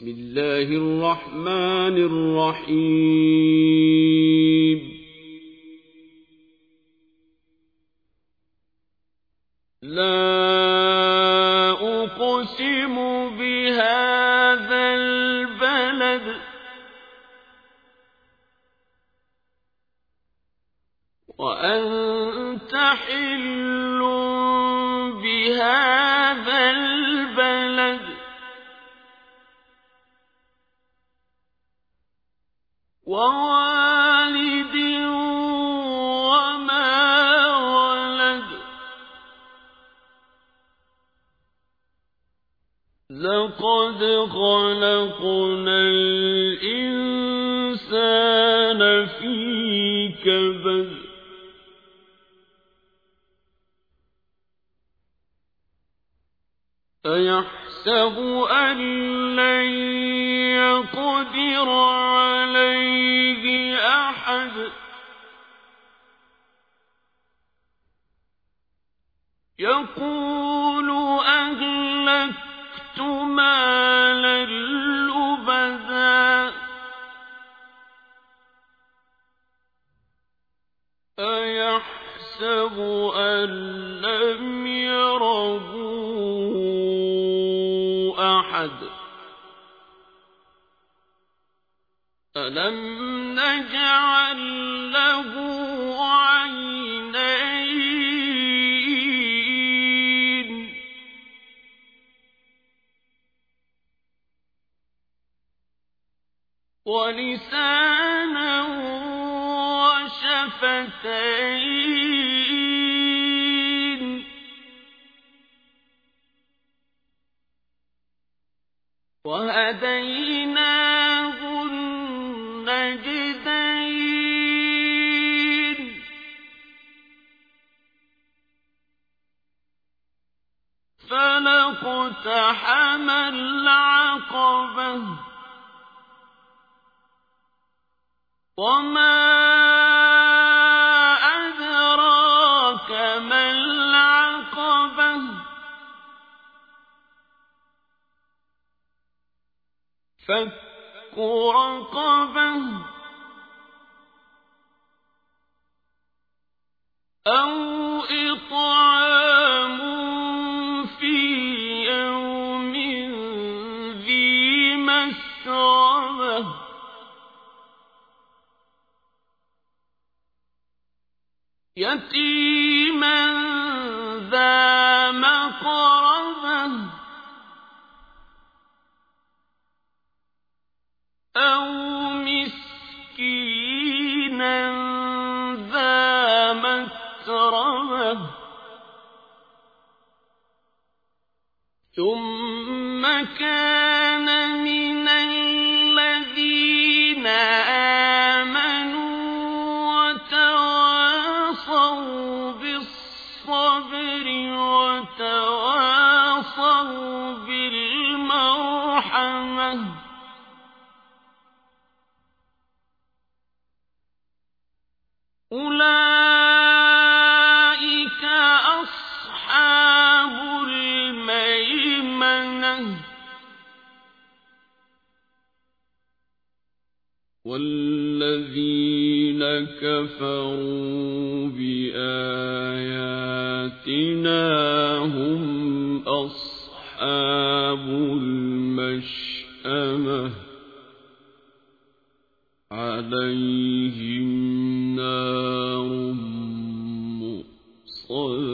بسم الله الرحمن الرحيم. لا أقسم بهذا البلد وأنت حل ووالد وما ولد. لقد خلقنا الإنسان في كبد. أيحسب أن لن يقدر عليه يقول أهلكت مالا لبدا. أيحسب أن لم يره أحد؟ ألم نجعل له عينين ولسانا وشفتين وهديناه فلاقتحم العقبة وما أدراك ما العقبة فك رقبة أو إطعام يتيما ذا مقربة أو مسكينا ذا متربة ثم كان من أولئك أصحاب الميمنة. والذين كفروا بآياتنا هم أصحاب المشأمة قل